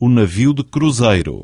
O navio de cruzeiro.